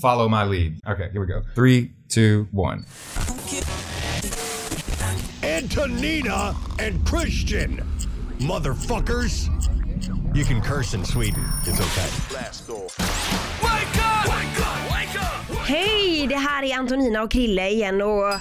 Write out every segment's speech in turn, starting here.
follow my lead. Okay, here we go. Three, two, one. Antonina and Christian. Motherfuckers. You can curse in Sweden. It's okay. Hej, det här är Antonina och Krille igen och Fli-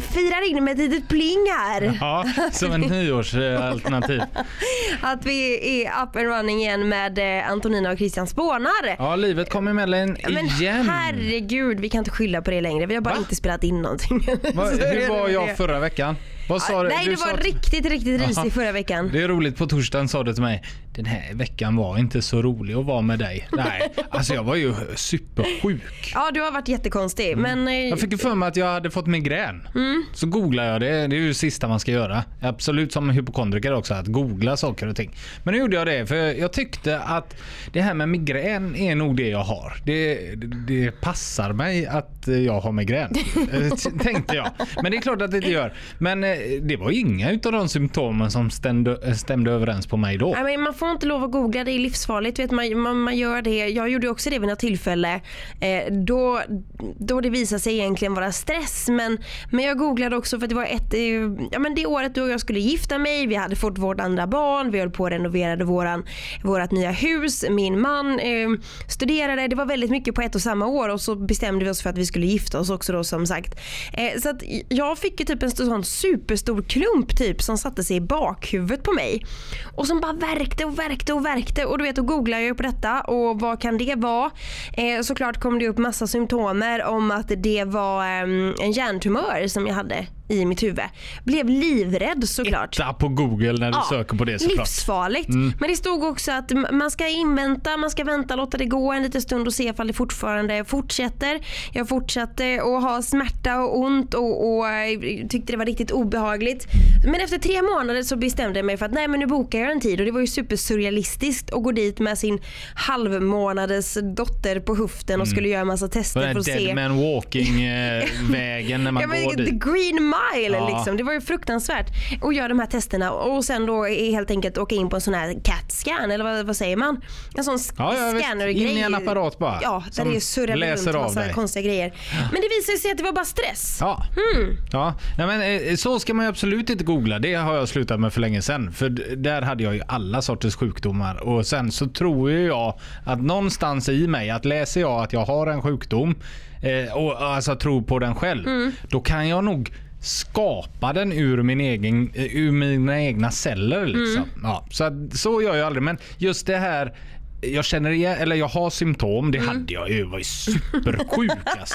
firar in med ett litet pling här. Ja, som en nyårsalternativ. Att vi är up and running igen med eh, Antonina och Christian Spånar. Ja, livet kom emellan Men igen. herregud, vi kan inte skylla på det längre. Vi har bara Va? inte spelat in någonting. Va, hur var jag förra veckan? Vad sa du? Nej, du det sa var att- riktigt, riktigt Jaha. risigt förra veckan. Det är roligt, på torsdagen sa du till mig, den här veckan var inte så rolig att vara med dig. Nej, alltså jag var ju supersjuk. Ja, du har varit jättekonstig. Men eh, Mm. Jag fick ju för mig att jag hade fått migrän. Så googlade jag det. Det är ju det sista man ska göra. Absolut som hypokondriker också, att googla saker och ting. Men nu gjorde jag det för jag tyckte att det här med migrän är nog det jag har. Det, det passar mig att jag har migrän. Eh, Tänkte jag. Men det är klart att det inte gör. Men eh, det var inga utav de symptomen som stämde, stämde överens på mig då. Men man får inte lov att googla, det är livsfarligt. Vet, man, man, man gör det. Jag gjorde också det vid något tillfälle eh, då, då det visade sig egentligen vara stress. Men, men jag googlade också för att det var ett, eh, ja, men det året då jag skulle gifta mig. Vi hade fått vårt andra barn, vi höll på att renovera våran, vårat nya hus. Min man eh, studerade. Det var väldigt mycket på ett och samma år och så bestämde vi oss för att vi skulle gifta oss också då som sagt. Eh, så att jag fick ju typ en sån superstor klump typ som satte sig i bakhuvudet på mig. Och som bara värkte och värkte och värkte. Och du vet då googlade jag på detta. Och vad kan det vara? Eh, såklart kom det upp massa symptomer om att det var eh, en hjärntumör som jag hade i mitt huvud. Blev livrädd såklart. Etta på google när du Ja, söker på det såklart. Mm. Livsfarligt. Men det stod också att man ska invänta, man ska vänta, låta det gå en liten stund och se ifall det fortfarande fortsätter. Jag fortsatte att ha smärta och ont och, och eh, tyckte det var riktigt obehagligt. Men efter tre månader så bestämde jag mig för att nej men nu bokar jag en tid och det var ju supersurrealistiskt att gå dit med sin halvmånaders dotter på höften och skulle göra en massa tester för att se. dead man walking eh, vägen när man Ja, går dit. green mile Ja. liksom. Det var ju fruktansvärt. Och göra de här testerna och sen då helt enkelt åka in på en sån här CAT-scan eller vad, vad säger man? En sån Ja, ja, scanner-grej. In i en apparat bara, Ja, där det surrar läser runt massa konstiga grejer. Men det visade sig att det var bara stress. Ja. Hmm. ja. Nej, men, eh, så ska man ju absolut inte googla. Det har jag slutat med för länge sedan. För där hade jag ju alla sorters sjukdomar. Och Sen så tror ju jag att någonstans i mig, att läser jag att jag har en sjukdom eh, och alltså tror på den själv, Mm. då kan jag nog skapa den ur, min egen, eh, ur mina egna celler. Liksom. Mm. Ja, så, så gör jag aldrig. Men just det här jag känner igen, eller jag har symptom, det hade jag ju, jag var ju supersjuk alltså.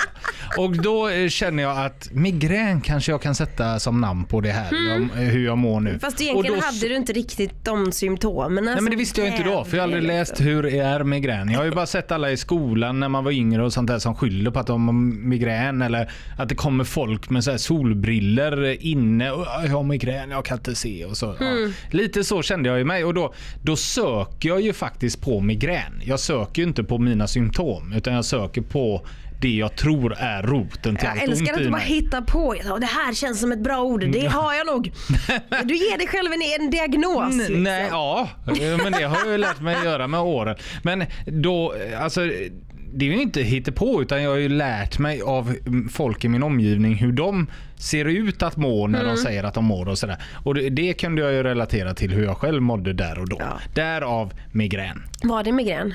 Och då eh, känner jag att migrän kanske jag kan sätta som namn på det här, jag, eh, hur jag mår nu. Fast Och egentligen då hade du inte riktigt de symptomen. Nej men det visste jag inte då för jag har aldrig läst hur är migrän. Jag har ju bara sett alla i skolan när man var yngre och sånt där som skyller på att de har migrän eller att det kommer folk med så här solbriller inne och "Ja, jag har migrän, jag kan inte se och så. Ja. Lite så kände jag i mig och då, då söker jag ju faktiskt på migrän. Jag söker inte på mina symptom utan jag söker på det jag tror är roten till Jag allt älskar ont att i du bara mig. hittar på. Det här känns som ett bra ord. Det har jag nog. Du ger dig själv en, en diagnos. N- Liksom. Nej, ja, men det har jag ju lärt mig att göra med åren. Men då, alltså det är ju inte på utan jag har ju lärt mig av folk i min omgivning hur de ser ut att må när Mm. de säger att de mår och sådär. Och det, det kunde jag ju relatera till hur jag själv mådde där och då. Ja. Därav migrän. Var det migrän?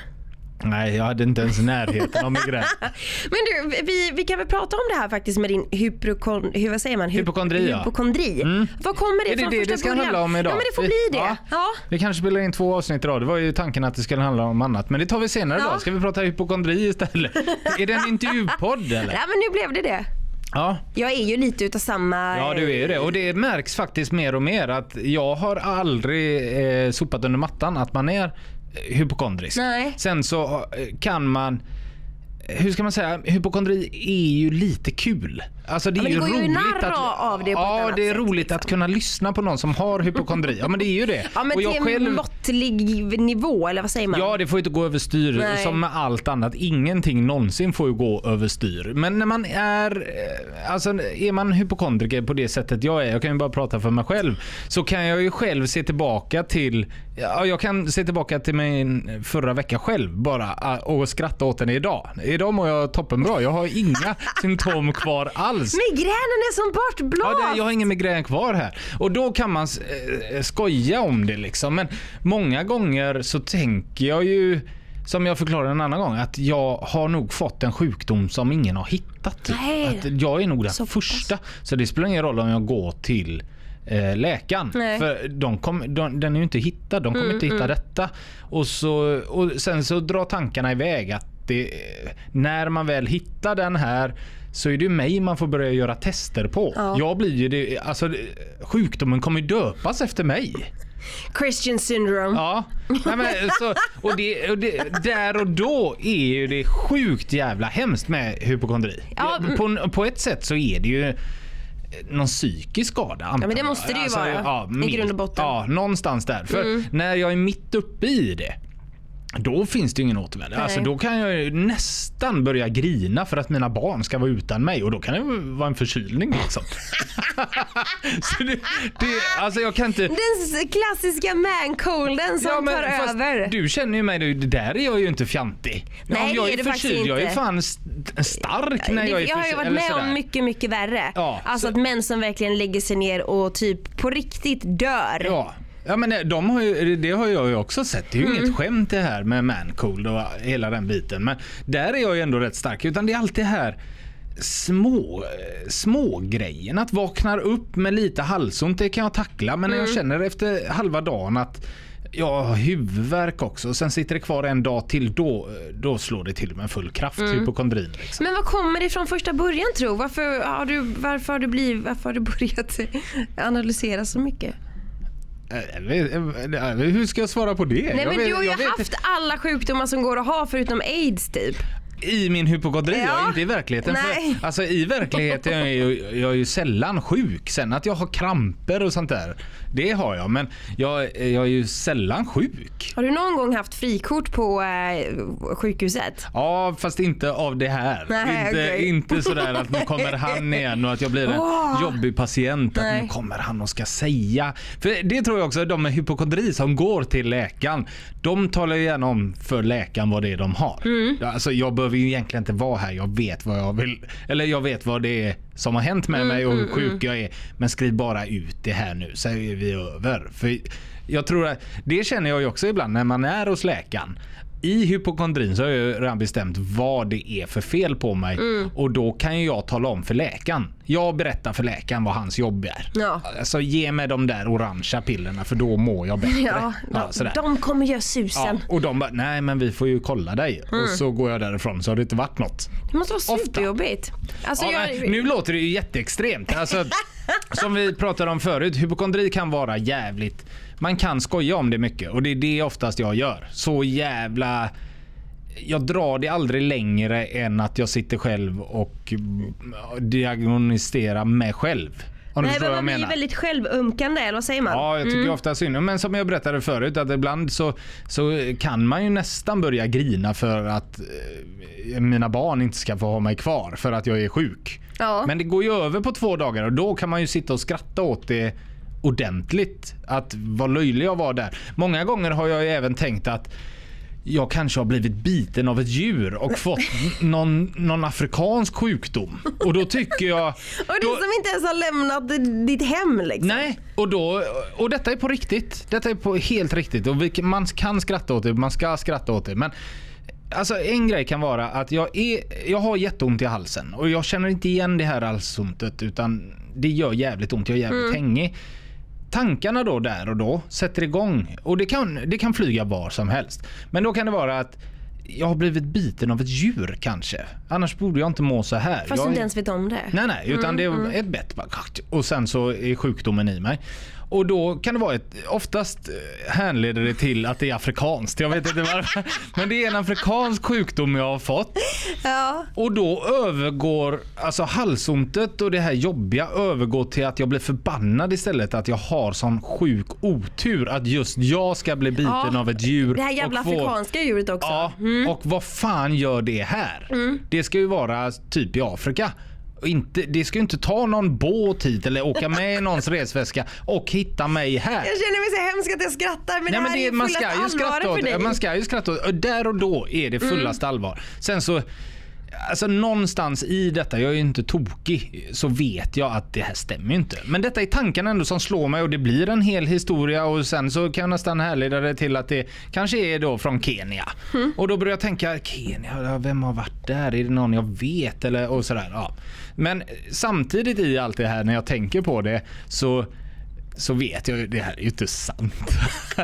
Nej, jag hade inte ens närheten av migrän. Men du, vi, vi kan väl prata om det här faktiskt med din hypokon, hur, vad säger man? Hy- Hypokondri, ja. hypokondri. Var kommer det Är det från det första det ska början? handla om idag? Ja men det får bli det. Ja. Ja. Vi kanske spelar in två avsnitt idag. Det var ju tanken att det skulle handla om annat. Men det tar vi senare Ja. idag. Ska vi prata hypokondri istället? är det en intervjupodd eller? ja men nu blev det det. Ja. Jag är ju lite utav samma... Ja, du är ju det. Och det märks faktiskt mer och mer att jag har aldrig eh, sopat under mattan att man är hypokondrisk. Nej. Sen så eh, kan man hur ska man säga, hypokondri är ju lite kul. Alltså det är men det ju går ju roligt narr att, av det Ja, det är sätt, roligt liksom. att kunna lyssna på någon som har hypokondri. Ja, men det är ju det. Ja men Och jag till en själv- måttlig nivå eller vad säger man? Ja, det får ju inte gå överstyr Nej. som med allt annat. Ingenting någonsin får ju gå överstyr. Men när man är, eh, alltså är man hypokondriker på det sättet jag är, jag kan ju bara prata för mig själv, så kan jag ju själv se tillbaka till, ja, jag kan se tillbaka till min förra vecka själv bara ah, och skratta åt den idag. Idag mår jag toppenbra. Jag har inga symptom kvar alls. Migränen är som bortblåst! Ja, det, jag har ingen migrän kvar här. Och då kan man eh, skoja om det liksom. Men många gånger så tänker jag ju, som jag förklarade en annan gång, att jag har nog fått en sjukdom som ingen har hittat. Nej. Att jag är nog den Så första. Så det spelar ingen roll om jag går till eh, läkaren. Nej. För de kom, de, den är ju inte hittad. De kommer inte hitta detta. Och, så, och sen så drar tankarna iväg att det, när man väl hittar den här så är det ju mig man får börja göra tester på. Ja. Jag blir ju det, alltså, sjukdomen kommer döpas efter mig. Christian syndrome. Ja, Nej, men, så, och, det, och det, där och då är ju det sjukt jävla hemskt med hypokondri. Ja, mm. På, på ett sätt så är det ju någon psykisk skada. antar men det måste det ju vara, i milt- grund och botten. Mm. Ja, någonstans där. För när jag är mitt uppe i det då finns det ingen återvändo. Alltså, då kan jag ju nästan börja grina för att mina barn ska vara utan mig och då kan det vara en förkylning liksom. så det, det, alltså jag kan inte... Den klassiska man-colden som Ja, men tar över. Du känner ju mig det där är jag ju inte fjantig. Nej, om jag är är förkyld, jag är fan st- stark när Det- jag är jag har ju förkyld, varit med sådär. om mycket, mycket värre. Ja, alltså så- att män som verkligen lägger sig ner och typ på riktigt dör. Ja. Ja men de har ju, det har jag ju också sett. Det är ju Mm. inget skämt det här med mancold och hela den biten. Men där är jag ju ändå rätt stark. Utan det är alltid här små, små grejen Att vakna upp med lite halsont det kan jag tackla. Men när Mm. jag känner efter halva dagen att jag har huvudvärk också och sen sitter det kvar en dag till. Då, då slår det till med full kraft. Mm. Hypokondrin. Liksom. Men vad kommer det från första början tro? Varför har du, varför har du, blivit, varför har du börjat analysera så mycket? Jag vet- jag vet- Hur ska jag svara på det? Nej Jag men vet- du har ju haft alla sjukdomar som går att ha förutom aids typ. I min hypokondri, Ja. inte i verkligheten. Nej. För, alltså, I verkligheten är jag, ju- jag är ju sällan sjuk. Sen att jag har kramper och sånt där, det har jag. Men jag, jag är ju sällan sjuk. Har du någon gång haft frikort på eh, sjukhuset? Ja, fast inte av det här. Nej, inte, okej. inte sådär att nu kommer han igen och att jag blir en Åh. jobbig patient. Att Nej. nu kommer han och ska säga. För det tror jag också, de med hypokondri som går till läkaren, de talar ju gärna om för läkaren vad det är de har. Mm. Alltså, jag behöver ju egentligen inte vara här. Jag vet vad jag vill. Eller jag vet vad det är som har hänt med Mm, mig och hur sjuk jag är. Men skriv bara ut det här nu så är vi över. För jag tror att det känner jag ju också ibland när man är hos läkaren. I hypokondrin så har jag redan bestämt vad det är för fel på mig Mm. och då kan ju jag tala om för läkaren. Jag berättar för läkaren vad hans jobb är. Ja. Alltså ge mig de där orangea pillerna för då mår jag bättre. Ja, de, sådär. de kommer göra susen. Ja, och de bara, nej men vi får ju kolla dig. Och så går jag därifrån så har det inte varit något. Det måste vara superjobbigt. Alltså, Ja, jag, nu låter det ju jätteextremt. Alltså, som vi pratade om förut, hypokondri kan vara jävligt... Man kan skoja om det mycket och det är det oftast jag gör. Så jävla... Jag drar det aldrig längre än att jag sitter själv och diagnostiserar mig själv. Om Nej, men man blir väldigt självumkande, eller vad säger man? Ja, jag tycker ofta synd Men som jag berättade förut att ibland så, så kan man ju nästan börja grina för att eh, mina barn inte ska få ha mig kvar för att jag är sjuk. Ja. Men det går ju över på två dagar och då kan man ju sitta och skratta åt det ordentligt. Att vad löjlig jag var där. Många gånger har jag ju även tänkt att jag kanske har blivit biten av ett djur och fått någon, någon afrikansk sjukdom. Och då tycker jag... Och du då- som inte ens har lämnat ditt hem liksom. Nej, och, då, och detta är på riktigt. Detta är på helt riktigt. Och vi, man kan skratta åt det, man ska skratta åt det. Men alltså, en grej kan vara att jag, är, jag har jätteont i halsen och jag känner inte igen det här halsontet utan det gör jävligt ont. Jag är jävligt hängig. Tankarna då där och då sätter igång och det kan, det kan flyga var som helst. Men då kan det vara att jag har blivit biten av ett djur kanske. Annars borde jag inte må så här. Fast jag du inte ens vet om det. Nej, nej, utan det är ett bett. Och sen så är sjukdomen i mig. Och då kan det vara ett, oftast eh, hänleder det till att det är afrikanskt. Jag vet inte varför. Men det är en afrikansk sjukdom jag har fått. Ja. Och då övergår alltså halsontet och det här jobbiga övergår till att jag blir förbannad istället. Att jag har sån sjuk otur att just jag ska bli biten Ja, av ett djur. Det här jävla och afrikanska djuret också. Ja, och vad fan gör det här? Det ska ju vara typ i Afrika. Inte, det ska ju inte ta någon båt hit eller åka med i någons resväska och hitta mig här. Jag känner mig så hemskt att jag skrattar men Nej, det men här det, är man ska ju skratta åt för dig. Man ska ju skratta åt och Där och då är det fullaste allvar. Sen så Alltså någonstans i detta, jag är ju inte tokig, så vet jag att det här stämmer ju inte. Men detta är tanken ändå som slår mig och det blir en hel historia och sen så kan jag nästan härleda det till att det kanske är då från Kenya. Och då börjar jag tänka, Kenya, vem har varit där? Är det någon jag vet? Eller, och sådär, ja. Men samtidigt i allt det här när jag tänker på det så så vet jag ju det här är ju inte sant.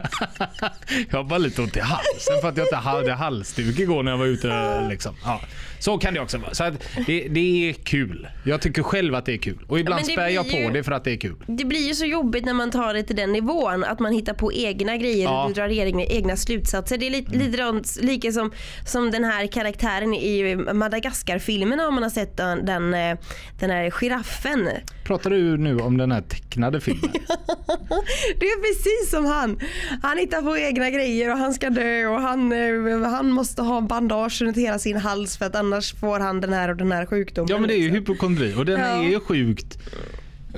jag har bara lite ont i halsen för att jag inte hade halsduk igår när jag var ute. Liksom. Ja. Så kan det också vara. Så det, det är kul. Jag tycker själv att det är kul. Och ibland det spär jag blir ju- på det för att det är kul. Det blir ju så jobbigt när man tar det till den nivån att man hittar på egna grejer Ja. och du drar egna, egna slutsatser. Det är lite, lite runt- lika som, som den här karaktären i Madagaskar-filmerna om man har sett den, den, eh, den här giraffen. Pratar du nu om den här tecknade filmen? Det är precis som han. Han hittar på egna grejer och han ska dö och han, eh, han måste ha bandage runt hela sin hals för att annars får han den här och den här sjukdomen. Ja men det är ju liksom. hypokondri och den Ja. är ju sjukt,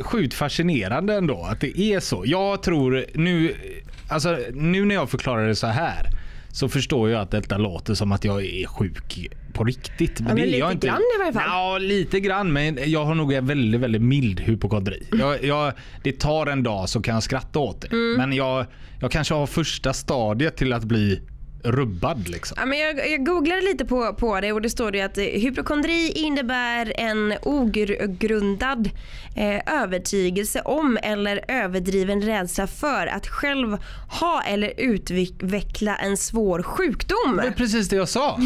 sjukt fascinerande ändå att det är så. Jag tror nu, alltså nu när jag förklarar det så här så förstår jag att detta låter som att jag är sjuk på riktigt. Men, men det är lite jag inte. grann i varje fall. Ja, lite grann. Men jag har nog en väldigt, väldigt mild hypokondri. Jag, jag, det tar en dag så kan jag skratta åt det. Mm. Men jag, jag kanske har första stadiet till att bli rubbad liksom. Ja, men jag, jag googlade lite på, på det och det står det att eh, hypokondri innebär en ogrundad eh, övertygelse om eller överdriven rädsla för att själv ha eller utveckla en svår sjukdom. Det är precis det jag sa.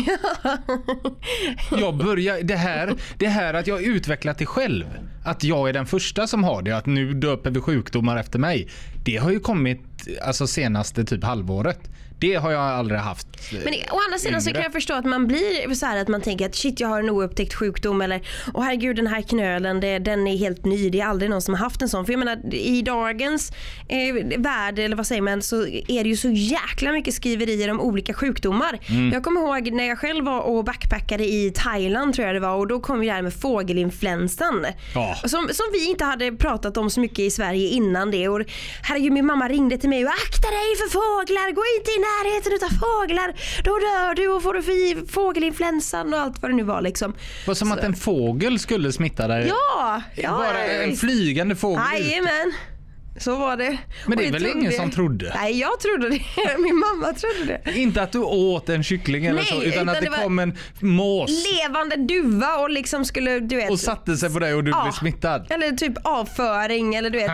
jag börjar, det här, det här att jag utvecklat det själv. Att jag är den första som har det. Att nu döper vi sjukdomar efter mig. Det har ju kommit alltså senaste typ halvåret. Det har jag aldrig haft. eh, Men å andra sidan så yngre. kan jag förstå att man blir så här att man tänker att shit jag har en oupptäckt sjukdom eller åh herregud den här knölen det, den är helt ny. Det är aldrig någon som har haft en sån. För jag menar i dagens eh, värld eller vad säger man så är det ju så jäkla mycket skriverier om olika sjukdomar. Mm. Jag kommer ihåg när jag själv var och backpackade i Thailand tror jag det var och då kom ju det här med fågelinfluensan. Ja. Som, som vi inte hade pratat om så mycket i Sverige innan det. Och herregud min mamma ringde till mig och akta dig för fåglar, gå inte i närheten utav fåglar. Då dör du och får du fågelinfluensan och allt vad det nu var liksom. Det var som att en fågel skulle smitta dig. Ja! ja Bara en flygande fågel. Jajamän. Så var det. Men det är väl ingen som trodde? Nej jag trodde det. Min mamma trodde det. Inte att du åt en kyckling eller Nej, så, utan, utan att det, det kom en mås Levande duva och liksom skulle du vet. och satte sig på dig och du Ja. blev smittad. Eller typ avföring eller du vet.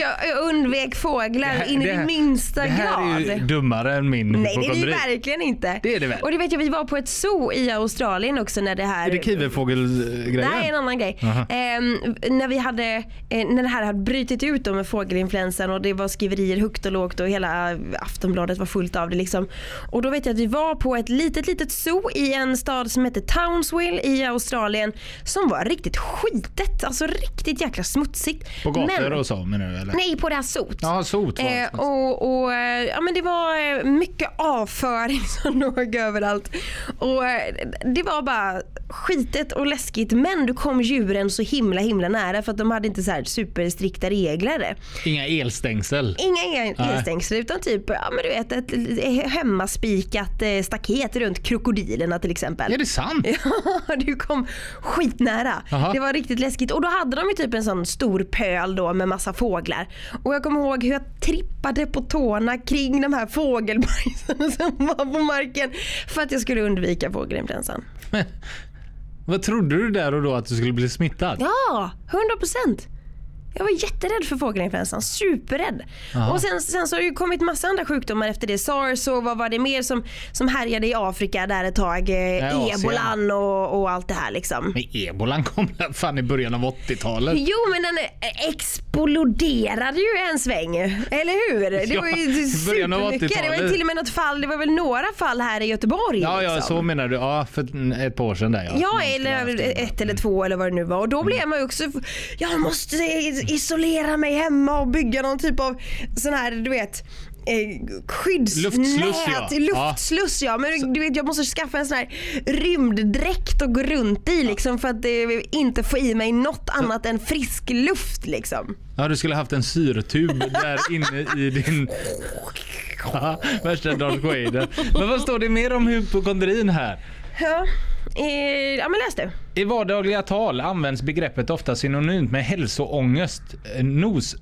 Jag, undvek fåglar in i det, minsta det här grad. är ju dummare än min Nej det är det verkligen inte. Det är det väl? Och det vet jag, vi var på ett zoo i Australien också när det här... Är det kiwifågelgrejen? Nej, en annan grej. Ehm, när, vi hade, eh, när det här hade brutit ut då med fågelinfluensan och det var skriverier högt och lågt och hela Aftonbladet var fullt av det. Liksom. Och då vet jag att vi var på ett litet, litet zoo i en stad som heter Townsville i Australien som var riktigt skitet. Alltså riktigt jäkla smutsigt. På gator Men- och så menar du eller? Nej, på det här zoot. Ja, sot var det. Eh, och, och, eh, ja, men det var eh, mycket avföring som låg överallt. Och, eh, det var bara skitet och läskigt men du kom djuren så himla himla nära för att de hade inte så här superstrikta regler. Inga elstängsel. Inga el- Nej. elstängsel utan typ ja, men du vet, ett hemmaspikat eh, staket runt krokodilerna till exempel. Är det sant? Ja, du kom skitnära. Jaha. Det var riktigt läskigt. Och då hade de ju typ en sån stor pöl då med massa fåglar. Och jag kommer ihåg hur jag trippade på tårna kring de här fågelbajsen som var på marken för att jag skulle undvika fågelinfluensan. Vad trodde du där och då att du skulle bli smittad? Ja, 100 procent. Jag var jätterädd för fågelinfluensan, superrädd. Och sen, sen så har det ju kommit massa andra sjukdomar efter det. Sars och vad var det mer som, som härjade i Afrika där ett tag. Eh, Asien. ebolan och, och allt det här liksom. Men ebolan kom fan i början av 80-talet? Jo men den eh, exploderade ju en sväng. Eller hur? Det var ju supermycket. Det var ju 80-talet. till och med något fall, det var väl några fall här i Göteborg. Ja, ja, liksom. så menar du. Ja, för ett par år sedan där ja. Ja, eller ett eller två eller vad det nu var. Och då Mm. blev man ju också, jag måste isolera mig hemma och bygga någon typ av sån här, du vet, eh, skyddsnät, Luftsluss, ja. luftsluss ja. Men du vet, jag måste skaffa en sån här rymddräkt och gå runt i liksom för att eh, inte få i mig något annat än frisk luft liksom. Ja, du skulle haft en syretub där inne i din... Värsta Darth Vader. Men vad står det mer om hypokondrin här? Ja, eh, ja men läs du. I vardagliga tal används begreppet ofta synonymt med hälsoångest, eh, nos,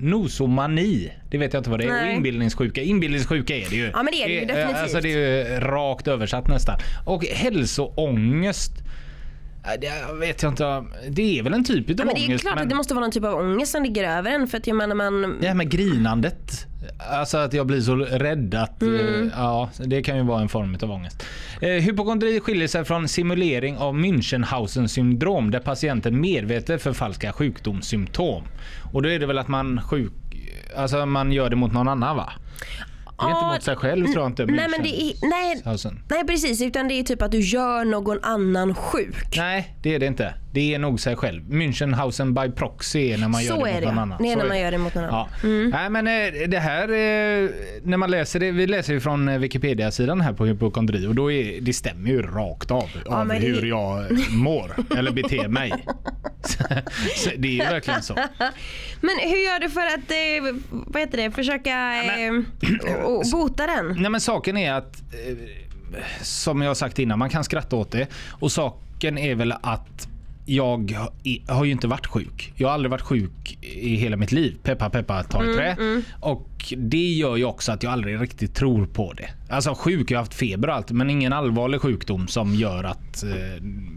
nosomani. Det vet jag inte vad det är. Och Nej. inbildningssjuka. Inbildningssjuka är det ju. Ja, men det är det ju Eh, definitivt. Alltså det är ju rakt översatt nästan. Och hälsoångest. Det- vet jag inte. Det är väl en typ av Ja, men det är ångest. klart att det måste vara någon typ av ångest som ligger över en för att jag menar man Det här med grinandet. Alltså att jag blir så rädd att... eh, Ja, det kan ju vara en form av ångest. Eh, hypokondri skiljer sig från simulering av Münchhausen syndrom där patienten medvetet förfalskar sjukdomssymptom. Och då är det väl att man sjuk... Alltså man gör det mot någon annan va? Det är inte mot sig själv tror jag inte. Nej men det är, nej, nej precis utan det är typ att du gör någon annan sjuk. Nej, det är det inte. Det är nog sig själv. Münchhausen by proxy är när man Så gör det mot det, någon ja. annan. Det är Så när man gör det mot någon Ja. annan. Nej, men eh, det här, eh, när man läser det, vi läser ju från eh, Wikipedia-sidan här på hypokondri och då är, det stämmer ju rakt av, av men det- hur jag mår eller beter mig. så det är ju verkligen så. Men hur gör du för att vad heter det, försöka och, och bota den? Nej men saken är att, som jag har sagt innan, man kan skratta åt det. Och saken är väl att jag har- ju inte varit sjuk. Jag har aldrig varit sjuk i hela mitt liv. Peppa peppa tar i trä. Och det gör ju också att jag aldrig riktigt tror på det. Alltså sjuk, jag har haft feber och allt men ingen allvarlig sjukdom som gör att eh,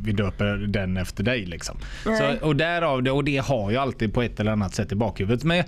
vi döper den efter dig liksom. Så, och därav det, och det har jag alltid på ett eller annat sätt i bakhuvudet. Men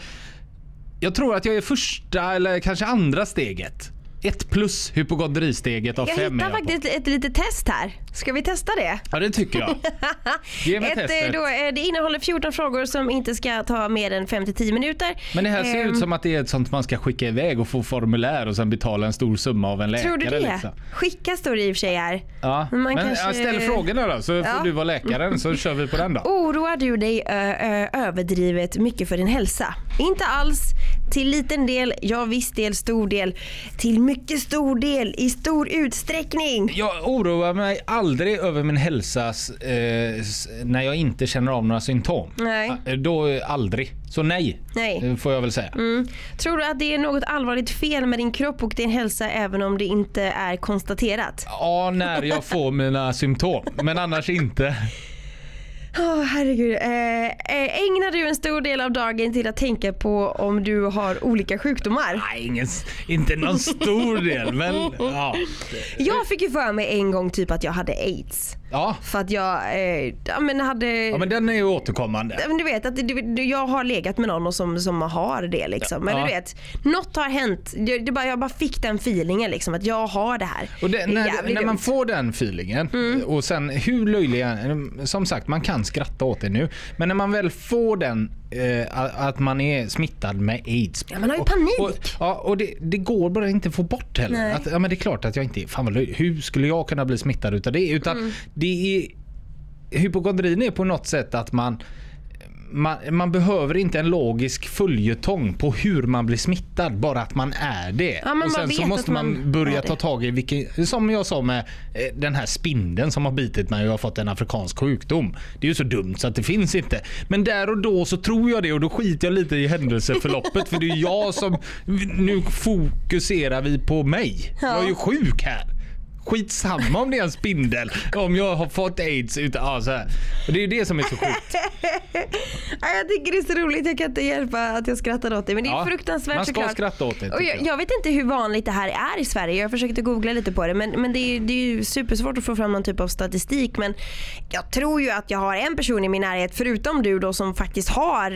jag tror att jag är första eller kanske andra steget. Ett plus hypokondristeget av Jag fem jag på. faktiskt ett litet test här. Ska vi testa det? Ja det tycker jag. Ge mig Ett, eh, testet. då, eh, det innehåller 14 frågor som inte ska ta mer än 5-10 minuter. Men det här ser Ehm, ut som att det är ett sånt man ska skicka iväg och få formulär och sen betala en stor summa av en läkare. Tror du det? Liksom. Skicka står det i och för sig här. Ja. Men Men, kanske- ställ frågorna då så Ja. får du vara läkaren så kör vi på den då. Oroar du dig ö, ö, överdrivet mycket för din hälsa? Inte alls. Till liten del, ja viss del, stor del. Till mycket stor del, i stor utsträckning. Jag oroar mig aldrig över min hälsa eh, när jag inte känner av några symptom. Nej. Eh, Då aldrig. Så nej, Nej. Mm. eh, får jag väl säga. Tror du att det är något allvarligt fel med din kropp och din hälsa även om det inte är konstaterat? Ja, när jag får mina symptom. Men annars inte. Åh herregud. Eh, eh, ägnar du en stor del av dagen till att tänka på om du har olika sjukdomar? Nej, ingen, inte någon stor del. Men ja. Jag fick ju för mig en gång typ att jag hade aids. Ja, För att jag eh, ja, men hade... ja men den är ju återkommande. Men du vet att du, du, jag har legat med någon som, som har det liksom. Men Ja. du vet, något har hänt. Det, det bara, jag bara fick den feelingen liksom att jag har det här. Och det, är när, jävligt när man får den feelingen Mm. och sen hur löjliga, som sagt man kan skratta åt det nu, men när man väl får den eh, att man är smittad med aids. Ja, man har ju och, panik. Och, ja, och det, det går bara inte att få bort heller. Att, ja, men det är klart att jag inte, fan vad hur skulle jag kunna bli smittad utav det? Utan Mm. det är, hypokondrin är på något sätt att man man, man behöver inte en logisk följetong på hur man blir smittad, bara att man är det. Ja, och sen så måste man, man börja ta tag i vilken, som jag sa med eh, den här spindeln som har bitit mig och har fått en afrikansk sjukdom. Det är ju så dumt så att det finns inte. Men där och då så tror jag det och då skiter jag lite i händelseförloppet för det är jag som, nu fokuserar vi på mig. Jag är ju sjuk här. Skitsamma om det är en spindel. Om jag har fått aids. Utan, ja, så här. Och det är ju det som är så sjukt. Ja, Jag tycker det är så roligt, jag kan inte hjälpa att jag skrattar åt det. Men det är Ja, fruktansvärt man ska såklart. skratta åt det, Och jag, jag. vet inte hur vanligt det här är i Sverige. Jag försökte googla lite på det men, men det, är, det är ju supersvårt att få fram någon typ av statistik. Men jag tror ju att jag har en person i min närhet förutom du då som faktiskt har.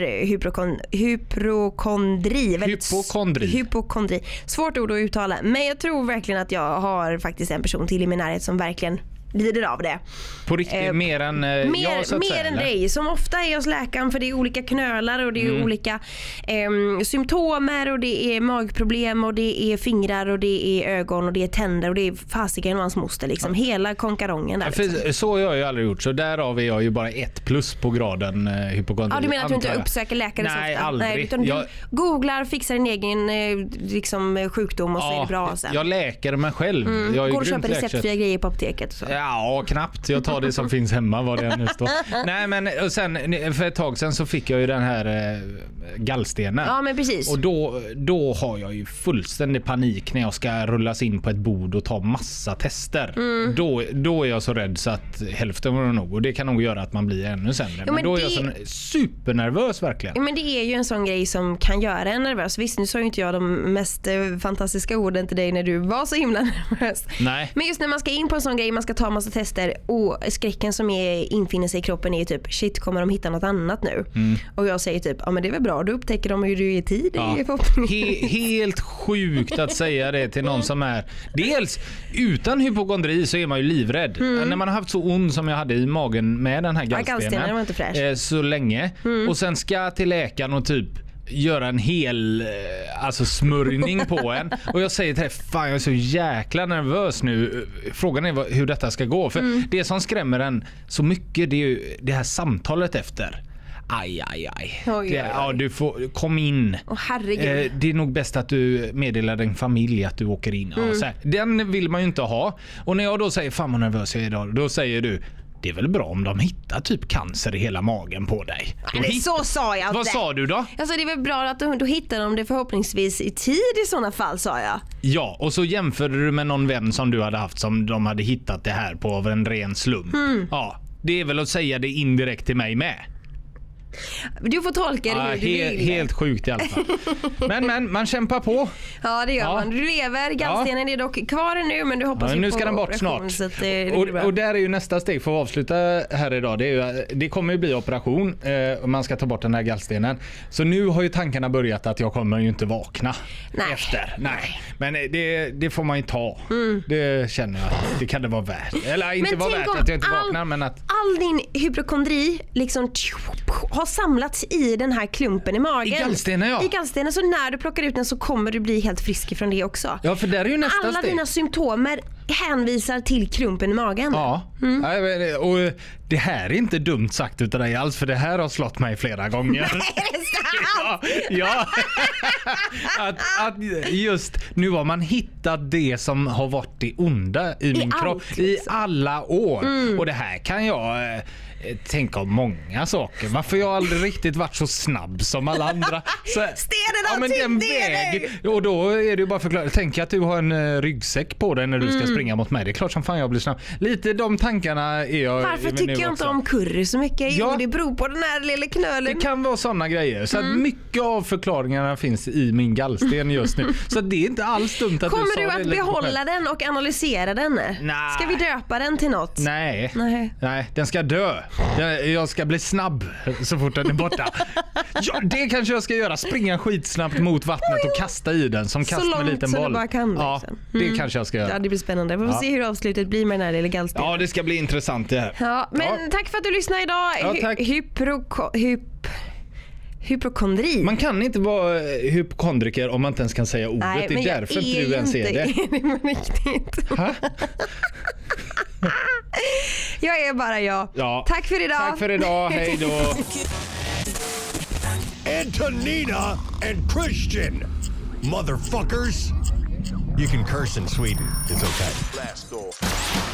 Väldigt s- Hypokondri. Hypokondri. Svårt ord att uttala. Men jag tror verkligen att jag har faktiskt en person till i min närhet som verkligen lider av det. På riktigt, Eh, mer än eh, Mer, jag så att mer säga, än eller? dig som ofta är hos läkaren för det är olika knölar och det är Mm. olika ehm, symptomer och det är magproblem och det är fingrar och det är ögon och det är tänder och det är fasiken och hans moster liksom. Hela konkarongen där. Ja, Liksom. Så har jag ju aldrig gjort, så därav är jag ju bara ett plus på graden eh, hypokondri. Ja, du menar att du inte jag. uppsöker läkare Nej, så ofta? aldrig. utan du Jag- googlar, fixar din egen eh, liksom, sjukdom och så är det bra sen. Jag läker mig själv. Jag är Går och köper receptfria grejer på apoteket. och Så. Ja, knappt. Jag tar det som finns hemma vad det än nu står. Nej, men och sen, för ett tag sen så fick jag ju den här eh, gallstenen. Ja men precis. Och då, då har jag ju fullständig panik när jag ska rullas in på ett bord och ta massa tester. Mm. Då, då är jag så rädd så att hälften var nog och det kan nog göra att man blir ännu sämre. men, men då är det- jag så supernervös verkligen. Ja, men det är ju en sån grej som kan göra en nervös. Visst nu sa ju inte jag de mest eh, fantastiska orden till dig när du var så himla nervös. Nej. Men just när man ska in på en sån grej, man ska ta massa tester och skräcken som är, infinner sig i kroppen är typ shit kommer de hitta något annat nu? Och jag säger typ ja men det är väl bra, då upptäcker de ju du är i tid Ja. He, helt sjukt att säga det till någon som är... Dels utan hypokondri så är man ju livrädd. När man har haft så ont som jag hade i magen med den här gallstenen gallstenen inte fräsch. eh, så länge och sen ska till läkaren och typ göra en hel eh, alltså smörjning på en. Och jag säger till dig, fan jag är så jäkla nervös nu. Frågan är hur detta ska gå. För det som skrämmer en så mycket det är ju det här samtalet efter. Aj, aj, aj. Oj, oj, oj. ja, du får, kom in. Herregud. Eh, det är nog bäst att du meddelar din familj att du åker in. Mm. Ja. Den vill man ju inte ha. Och när jag då säger fan vad nervös jag är idag. Då säger du det är väl bra om de hittar typ cancer i hela magen på dig. Då Men hit- så sa jag Vad inte. sa du då? Alltså det är väl bra att de, då hittar de det förhoppningsvis i tid i sådana fall sa jag. Ja, och så jämförde du med någon vän som du hade haft som de hade hittat det här på av en ren slump. Mm. Ja, det är väl att säga det indirekt till mig med. Du får tolka det Ja, hur du he- vill. helt sjukt i alla fall. Men men, man kämpar på. Ja det gör Ja. man. Du lever, gallstenen är dock kvar nu men du hoppas Ja, ju nu ska den bort snart. Det, det och, och där är ju nästa steg för att avsluta här idag. Det, är ju, det kommer ju bli operation eh, och man ska ta bort den här gallstenen. Så nu har ju tankarna börjat att jag kommer ju inte vakna Nej. efter. Nej. Men det, det får man ju ta. Mm. Det känner jag att det kan det vara värt. Eller inte Men vara värt att jag inte all- vaknar men att all din hypokondri liksom har samlats i den här klumpen i magen. I gallstenen, ja. I gallstenen så när du plockar ut den så kommer du bli helt frisk ifrån det också. Ja för där är ju nästa Alla steg. dina symptomer hänvisar till klumpen i magen. Ja, Mm. Men- och det här är inte dumt sagt utav dig alls för det här har slått mig flera gånger. Är det sant? Ja, ja. Att, att just nu har man hittat det som har varit det onda i min allt, kropp i liksom. alla år. Och det här kan jag eh, tänka om många saker. Varför jag aldrig riktigt varit så snabb som alla andra. Så, Stenen har men tyckt den vägen- Och då är det bara förklara. Tänk att du har en eh, ryggsäck på dig när du Mm. ska springa mot mig. Det är klart som fan jag blir snabb. Lite de tankarna är jag Varför tycker jag inte också. om curry så mycket? Jo, Ja. det beror på den här lilla knölen. Det kan vara sådana grejer. Så Mm. mycket av förklaringarna finns i min gallsten just nu. Så det är inte alls dumt att du Kommer du det att själv. behålla den och analysera den? Nej. Ska vi döpa den till något? Nej. Nej. Nej, den ska dö. Jag- ska bli snabb så fort den är borta. Ja, det kanske jag ska göra. Springa skitsnabbt mot vattnet och kasta i den som kast med långt en liten som du boll. bara kan, Ja, liksom. det kanske jag ska Ja, göra. det blir spännande. Vi får Ja. se hur avslutet blir med den här lilla gallstenen. Ja, det ska bli intressant det här. Ja, men Ja. tack för att du lyssnade idag. Ja, tack. Hy- hyproko, hyp, hypokondri. Man kan inte vara eh, hypokondriker om man inte ens kan säga ordet. det är därför inte du ens är det. det på riktigt. Ha? Jag är bara jag. Ja. Tack för idag. Tack för idag. Hej då. Antonina and Christian. Motherfuckers. You can curse in Sweden. It's okay.